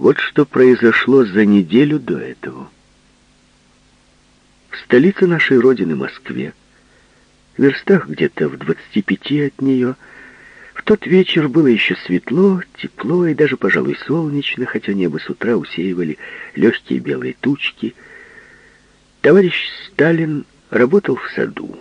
Вот что произошло за неделю до этого. В столице нашей родины, Москве, в верстах где-то в 25 от нее, в тот вечер было еще светло, тепло и даже, пожалуй, солнечно, хотя небо с утра усеивали легкие белые тучки. Товарищ Сталин работал в саду.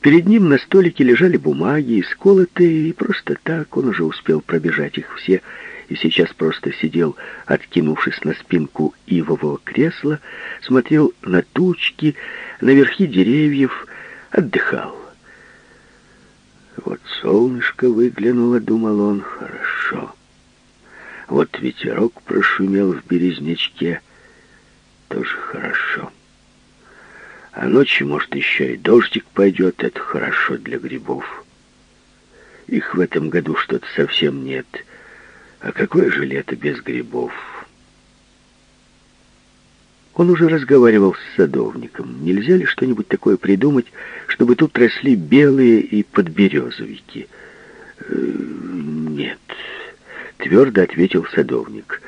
Перед ним на столике лежали бумаги, сколотые, и просто так он уже успел пробежать их все, и сейчас просто сидел, откинувшись на спинку ивового кресла, смотрел на тучки, на верхи деревьев, отдыхал. Вот солнышко выглянуло, думал он, хорошо. Вот ветерок прошумел в березнячке, тоже хорошо. А ночью, может, еще и дождик пойдет, это хорошо для грибов. Их в этом году что-то совсем нет. А какое же лето без грибов? Он уже разговаривал с садовником. Нельзя ли что-нибудь такое придумать, чтобы тут росли белые и подберезовики? «Э, «Нет», — твердо ответил садовник.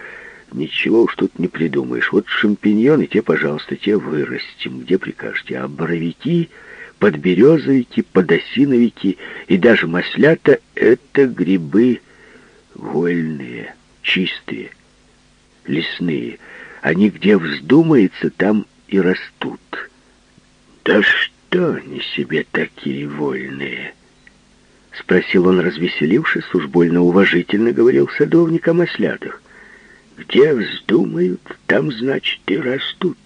«Ничего уж тут не придумаешь. Вот шампиньоны, те, пожалуйста, те вырастим, где прикажете. А боровики, подберезовики, подосиновики и даже маслята — это грибы вольные, чистые, лесные». Они где вздумается, там и растут. Да что они себе такие вольные? Спросил он, развеселившись, уж больно уважительно говорил садовник о маслятах. Где вздумают, там, значит, и растут.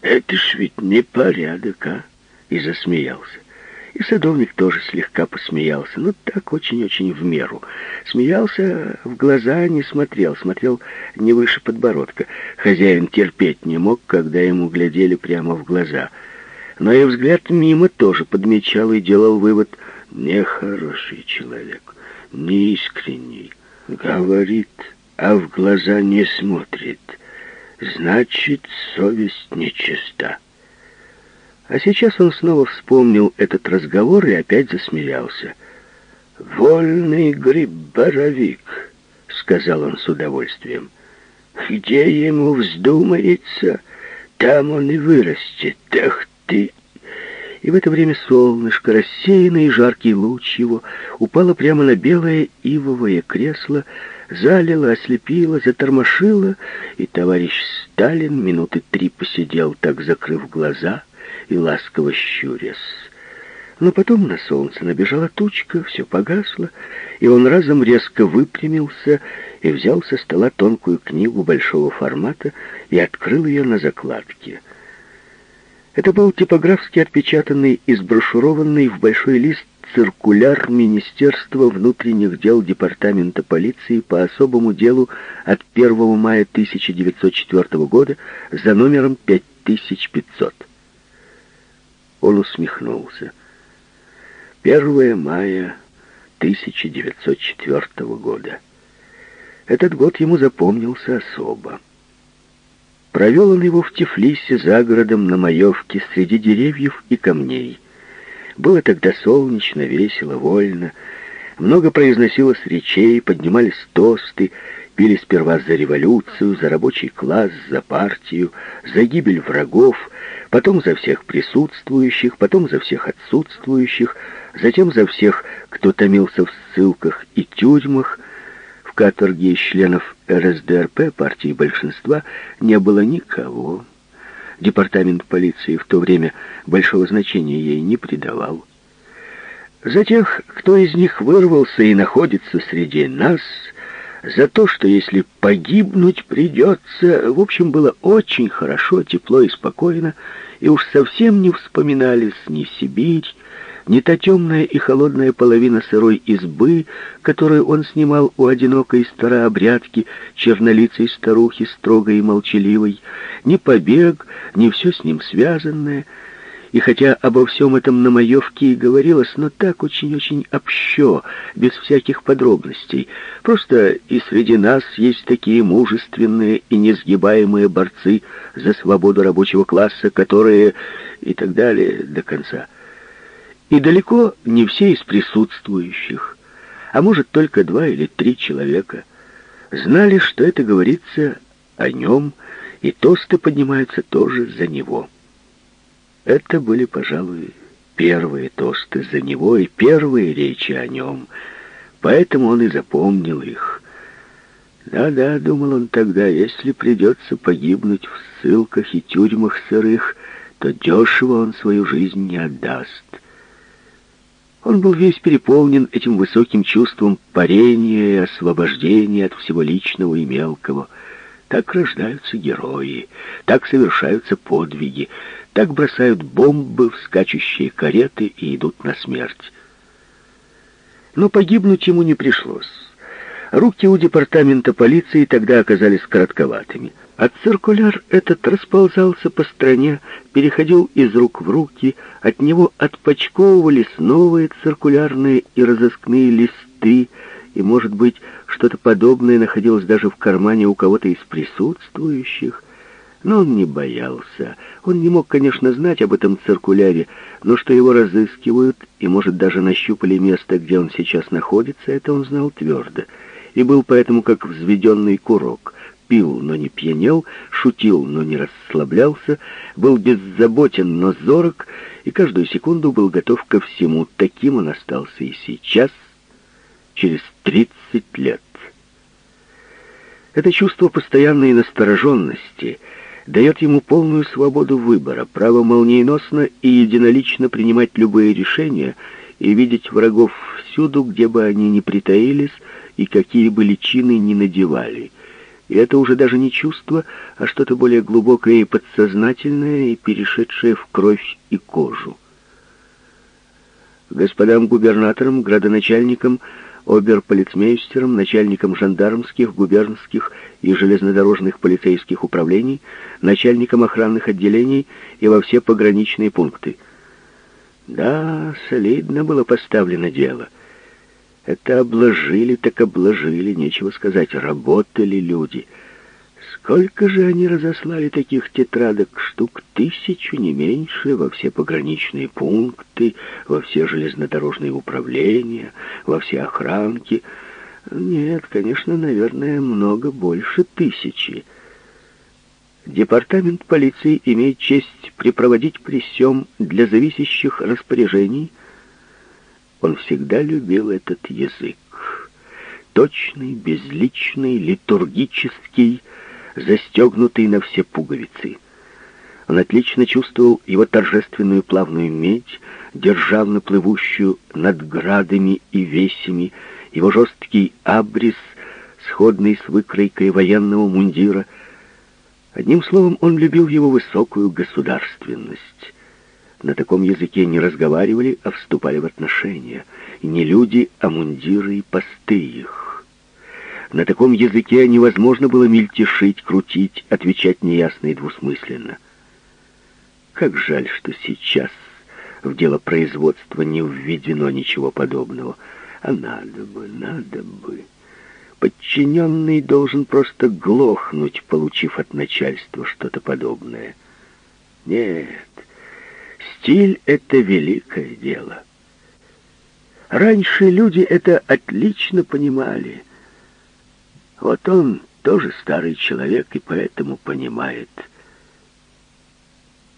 Это ж ведь не порядок, а? И засмеялся. И садовник тоже слегка посмеялся, ну так очень-очень в меру. Смеялся, в глаза не смотрел, смотрел не выше подбородка. Хозяин терпеть не мог, когда ему глядели прямо в глаза. Но и взгляд мимо тоже подмечал и делал вывод «нехороший человек, неискренний, говорит, а в глаза не смотрит, значит, совесть нечиста». А сейчас он снова вспомнил этот разговор и опять засмеялся. «Вольный гриб-боровик», — сказал он с удовольствием. «Где ему вздумается, там он и вырастет. Эх ты!» И в это время солнышко, рассеянный и жаркий луч его, упало прямо на белое ивовое кресло, залило, ослепило, затормошило, и товарищ Сталин минуты три посидел, так закрыв глаза — и ласково щурясь. Но потом на солнце набежала тучка, все погасло, и он разом резко выпрямился и взял со стола тонкую книгу большого формата и открыл ее на закладке. Это был типографски отпечатанный и сброшурованный в большой лист циркуляр Министерства внутренних дел Департамента полиции по особому делу от 1 мая 1904 года за номером 5500. Он усмехнулся. 1 мая 1904 года. Этот год ему запомнился особо. Провел он его в Тифлисе за городом на Маевке среди деревьев и камней. Было тогда солнечно, весело, вольно. Много произносилось речей, поднимались тосты, пили сперва за революцию, за рабочий класс, за партию, за гибель врагов, потом за всех присутствующих, потом за всех отсутствующих, затем за всех, кто томился в ссылках и тюрьмах. В каторге членов РСДРП партии большинства не было никого. Департамент полиции в то время большого значения ей не придавал. За тех, кто из них вырвался и находится среди нас – за то, что если погибнуть придется, в общем, было очень хорошо, тепло и спокойно, и уж совсем не вспоминались ни Сибирь, ни та темная и холодная половина сырой избы, которую он снимал у одинокой старообрядки, чернолицей старухи, строгой и молчаливой, ни побег, ни все с ним связанное — и хотя обо всем этом на Маевке и говорилось, но так очень-очень общо, без всяких подробностей. Просто и среди нас есть такие мужественные и несгибаемые борцы за свободу рабочего класса, которые... и так далее до конца. И далеко не все из присутствующих, а может только два или три человека, знали, что это говорится о нем, и тосты поднимаются тоже за него. Это были, пожалуй, первые тосты за него и первые речи о нем, поэтому он и запомнил их. Да-да, думал он тогда, если придется погибнуть в ссылках и тюрьмах сырых, то дешево он свою жизнь не отдаст. Он был весь переполнен этим высоким чувством парения и освобождения от всего личного и мелкого. Так рождаются герои, так совершаются подвиги, так бросают бомбы в скачущие кареты и идут на смерть. Но погибнуть ему не пришлось. Руки у департамента полиции тогда оказались коротковатыми, а циркуляр этот расползался по стране, переходил из рук в руки, от него отпочковывались новые циркулярные и разыскные листы, и, может быть, что-то подобное находилось даже в кармане у кого-то из присутствующих. Но он не боялся. Он не мог, конечно, знать об этом циркуляре, но что его разыскивают и, может, даже нащупали место, где он сейчас находится, это он знал твердо — и был поэтому как взведенный курок. Пил, но не пьянел, шутил, но не расслаблялся, был беззаботен, но зорок, и каждую секунду был готов ко всему. Таким он остался и сейчас, через тридцать лет. Это чувство постоянной настороженности дает ему полную свободу выбора, право молниеносно и единолично принимать любые решения и видеть врагов всюду, где бы они ни притаились, и какие бы личины ни надевали. И это уже даже не чувство, а что-то более глубокое и подсознательное, и перешедшее в кровь и кожу. Господам губернаторам, градоначальникам, оберполицмейстерам, начальникам жандармских, губернских и железнодорожных полицейских управлений, начальникам охранных отделений и во все пограничные пункты. Да, солидно было поставлено дело. Это обложили, так обложили, нечего сказать, работали люди. Сколько же они разослали таких тетрадок? Штук тысячу, не меньше, во все пограничные пункты, во все железнодорожные управления, во все охранки. Нет, конечно, наверное, много больше тысячи. Департамент полиции имеет честь припроводить при всем для зависящих распоряжений – он всегда любил этот язык. Точный, безличный, литургический, застегнутый на все пуговицы. Он отлично чувствовал его торжественную плавную медь, державно плывущую над градами и весями, его жесткий абрис, сходный с выкройкой военного мундира. Одним словом, он любил его высокую государственность. На таком языке не разговаривали, а вступали в отношения. И не люди, а мундиры и посты их. На таком языке невозможно было мельтешить, крутить, отвечать неясно и двусмысленно. Как жаль, что сейчас в дело производства не введено ничего подобного. А надо бы, надо бы. Подчиненный должен просто глохнуть, получив от начальства что-то подобное. Нет, Стиль — это великое дело. Раньше люди это отлично понимали. Вот он тоже старый человек и поэтому понимает.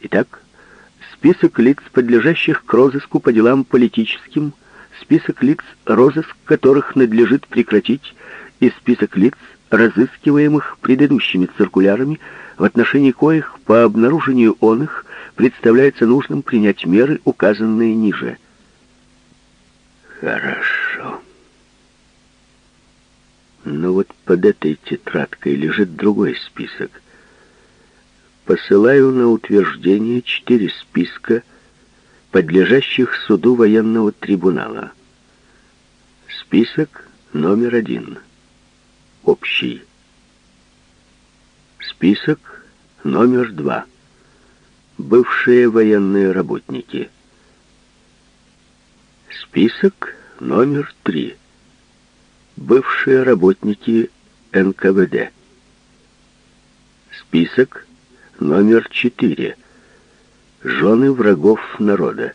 Итак, список лиц, подлежащих к розыску по делам политическим, список лиц, розыск которых надлежит прекратить, и список лиц, разыскиваемых предыдущими циркулярами, в отношении коих по обнаружению он их представляется нужным принять меры, указанные ниже. Хорошо. Но вот под этой тетрадкой лежит другой список. Посылаю на утверждение четыре списка, подлежащих суду военного трибунала. Список номер один. Общий. Список номер два бывшие военные работники. Список номер три. Бывшие работники НКВД. Список номер четыре. Жены врагов народа.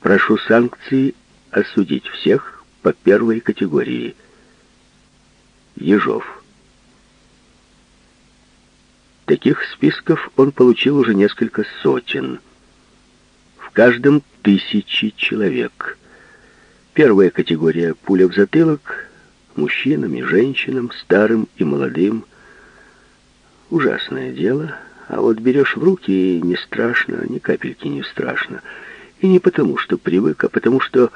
Прошу санкции осудить всех по первой категории. Ежов. Таких списков он получил уже несколько сотен. В каждом тысячи человек. Первая категория — пуля в затылок, мужчинам и женщинам, старым и молодым. Ужасное дело, а вот берешь в руки и не страшно, ни капельки не страшно. И не потому, что привык, а потому, что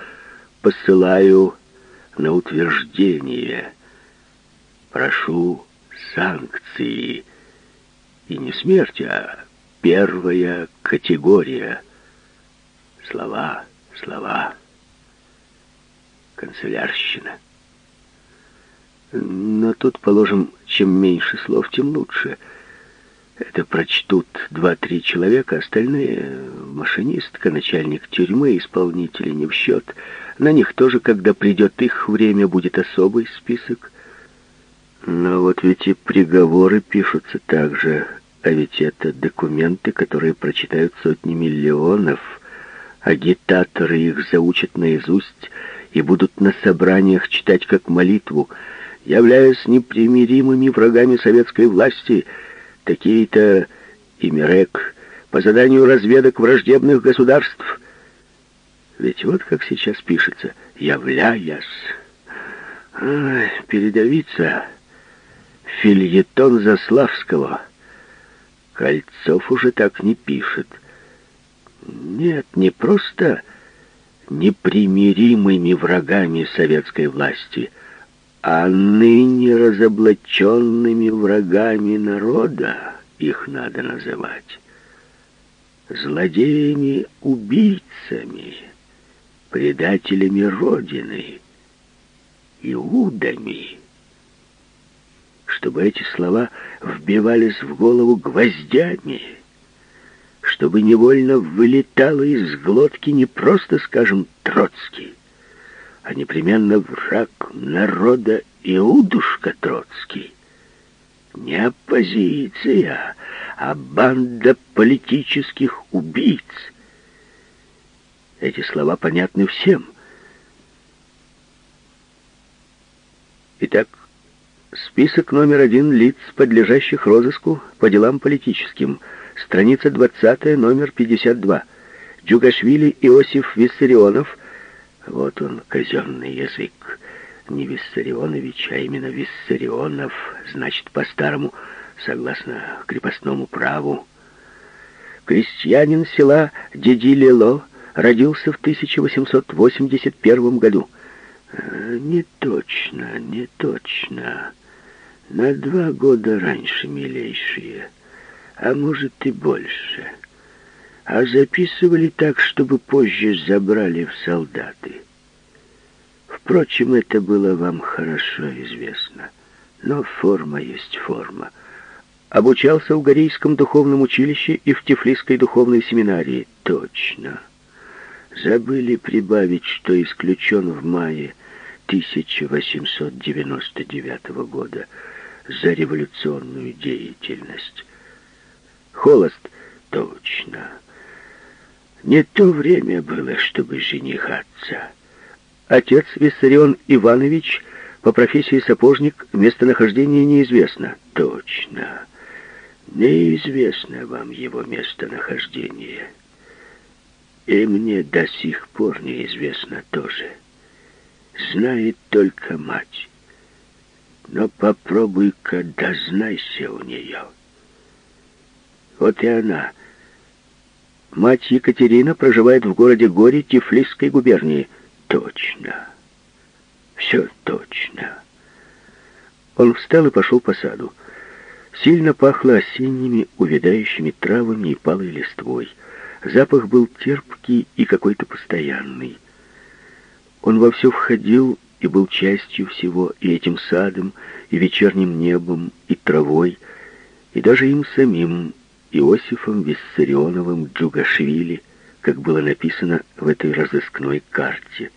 посылаю на утверждение. Прошу санкции. И не смерть, а первая категория. Слова, слова. Канцелярщина. Но тут, положим, чем меньше слов, тем лучше. Это прочтут два-три человека, остальные — машинистка, начальник тюрьмы, исполнители не в счет. На них тоже, когда придет их время, будет особый список. Но вот ведь и приговоры пишутся так же, а ведь это документы, которые прочитают сотни миллионов. Агитаторы их заучат наизусть и будут на собраниях читать как молитву. Являясь непримиримыми врагами советской власти, такие-то и Мирек по заданию разведок враждебных государств. Ведь вот как сейчас пишется «являясь». Ай, передавиться. Фильетон Заславского. Кольцов уже так не пишет. Нет, не просто непримиримыми врагами советской власти, а ныне разоблаченными врагами народа их надо называть. Злодеями-убийцами, предателями Родины, иудами. Чтобы эти слова вбивались в голову гвоздями, чтобы невольно вылетало из глотки не просто, скажем, Троцкий, а непременно враг народа Иудушка Троцкий. Не оппозиция, а банда политических убийц. Эти слова понятны всем. Итак, список номер один лиц, подлежащих розыску по делам политическим. Страница 20, номер 52. Джугашвили Иосиф Виссарионов. Вот он, казенный язык. Не Виссарионович, а именно Виссарионов. Значит, по-старому, согласно крепостному праву. Крестьянин села Дедилело родился в 1881 году. Э, не точно, не точно. На два года раньше, милейшие. А может и больше. А записывали так, чтобы позже забрали в солдаты. Впрочем, это было вам хорошо известно. Но форма есть форма. Обучался в Горейском духовном училище и в Тифлисской духовной семинарии. Точно. Забыли прибавить, что исключен в мае 1899 года за революционную деятельность. Холост, точно. Не то время было, чтобы женихаться. Отец Виссарион Иванович по профессии сапожник, местонахождение неизвестно. Точно. Неизвестно вам его местонахождение. И мне до сих пор неизвестно тоже. Знает только мать. Но попробуй-ка дознайся у нее. Вот и она. Мать Екатерина проживает в городе Горе Тифлисской губернии. Точно. Все точно. Он встал и пошел по саду. Сильно пахло осенними увядающими травами и палой листвой. Запах был терпкий и какой-то постоянный. Он во все входил и был частью всего, и этим садом, и вечерним небом, и травой, и даже им самим, Иосифом Виссарионовым Джугашвили, как было написано в этой разыскной карте.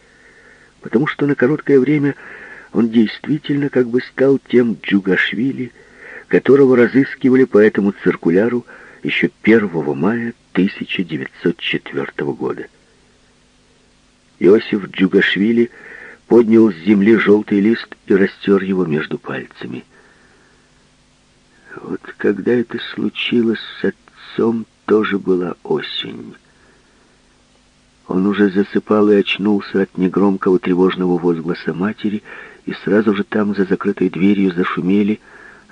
Потому что на короткое время он действительно как бы стал тем Джугашвили, которого разыскивали по этому циркуляру еще 1 мая 1904 года. Иосиф Джугашвили поднял с земли желтый лист и растер его между пальцами. Вот когда это случилось с отцом, тоже была осень. Он уже засыпал и очнулся от негромкого тревожного возгласа матери, и сразу же там, за закрытой дверью, зашумели,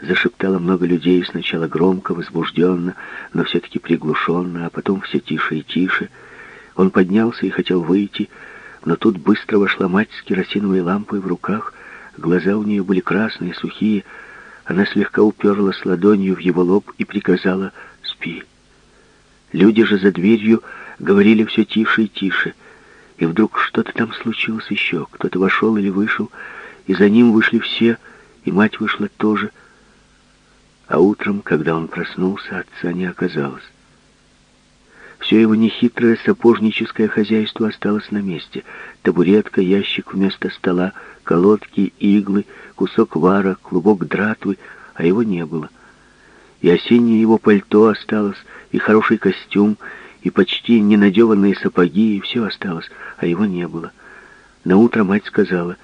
зашептало много людей, сначала громко, возбужденно, но все-таки приглушенно, а потом все тише и тише. Он поднялся и хотел выйти, но тут быстро вошла мать с керосиновой лампой в руках, глаза у нее были красные, сухие, она слегка уперлась ладонью в его лоб и приказала «Спи». Люди же за дверью говорили все тише и тише, и вдруг что-то там случилось еще, кто-то вошел или вышел, и за ним вышли все, и мать вышла тоже, а утром, когда он проснулся, отца не оказалось. Все его нехитрое сапожническое хозяйство осталось на месте. Табуретка, ящик вместо стола, колодки, иглы, кусок вара, клубок дратвы, а его не было. И осеннее его пальто осталось, и хороший костюм, и почти ненадеванные сапоги, и все осталось, а его не было. На утро мать сказала,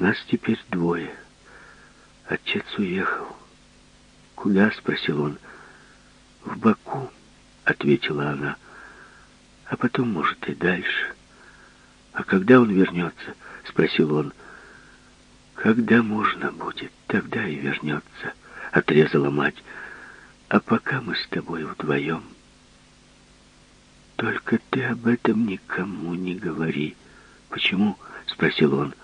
«Нас теперь двое. Отец уехал». «Куда?» — спросил он. «В Баку». — ответила она. «А потом, может, и дальше». «А когда он вернется?» — спросил он. «Когда можно будет, тогда и вернется», — отрезала мать. «А пока мы с тобой вдвоем». «Только ты об этом никому не говори». «Почему?» — спросил он.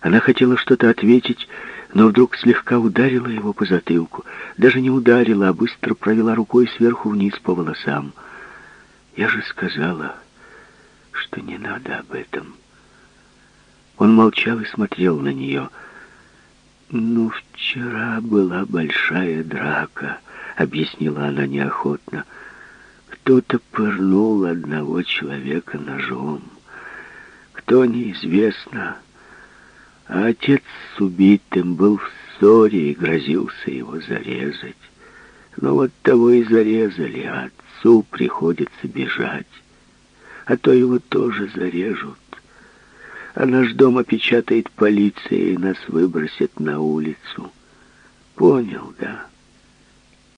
Она хотела что-то ответить, но вдруг слегка ударила его по затылку. Даже не ударила, а быстро провела рукой сверху вниз по волосам. «Я же сказала, что не надо об этом». Он молчал и смотрел на нее. «Ну, вчера была большая драка», — объяснила она неохотно. «Кто-то пырнул одного человека ножом. Кто, неизвестно». А отец с убитым был в ссоре и грозился его зарезать. Но вот того и зарезали, а отцу приходится бежать. А то его тоже зарежут. А наш дом опечатает полиция и нас выбросят на улицу. Понял, да?